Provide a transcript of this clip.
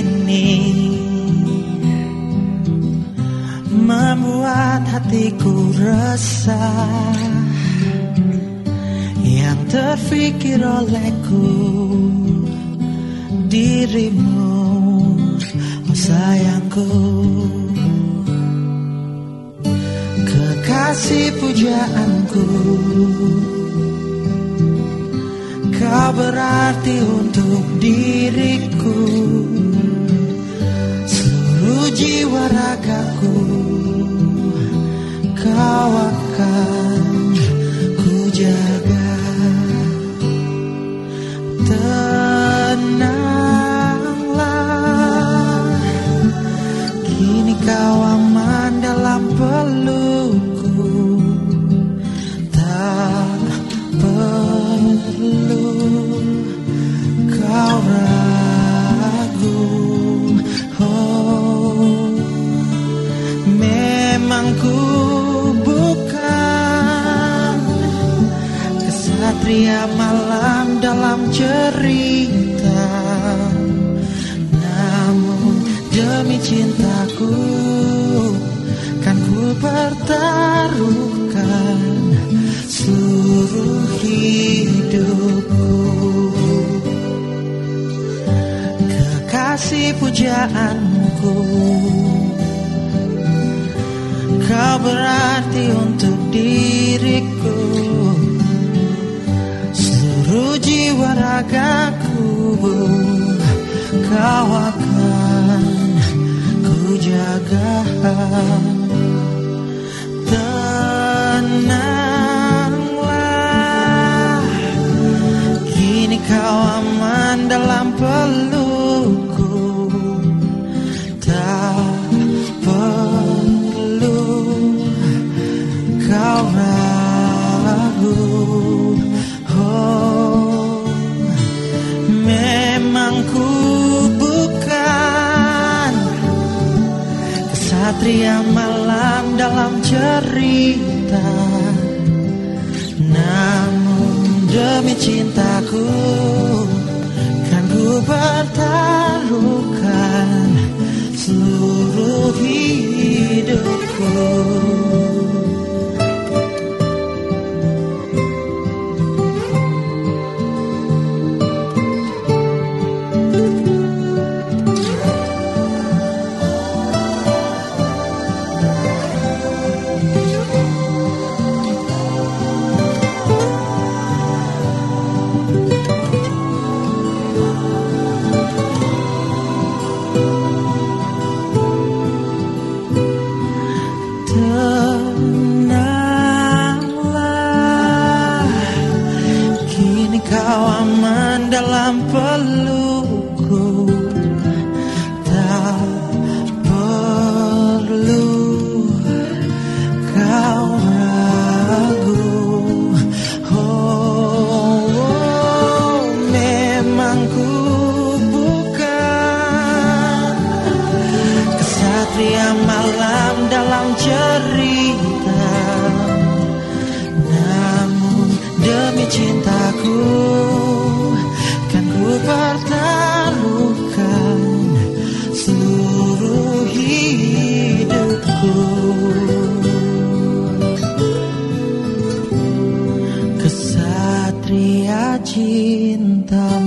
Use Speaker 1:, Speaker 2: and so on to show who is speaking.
Speaker 1: ini. Membuat hatiku resah. Yang terfikir olehku Dirimu oh sayangku. Kekasih pujaanku Kau berarti untuk diriku jiwa ragaku. Kau Kesatria malam dalam cerita. Namun demi cintaku Kan ku pertaruhkan seluruh hidupku. Kekasih pujaanku Kau berarti untuk diriku jiwa ragaku Kau akan ku jaga Tenanglah Kini kau aman dalam pelukku Kesatria malam dalam cerita. Namun demi cintaku Kan ku pertaruhkan Seluruh hidupku Tenanglah Kini kau aman dalam pelukku Malam dalam cerita. Namun demi cintaku Kan ku pertaruhkan Seluruh hidupku. Kesatria cintamu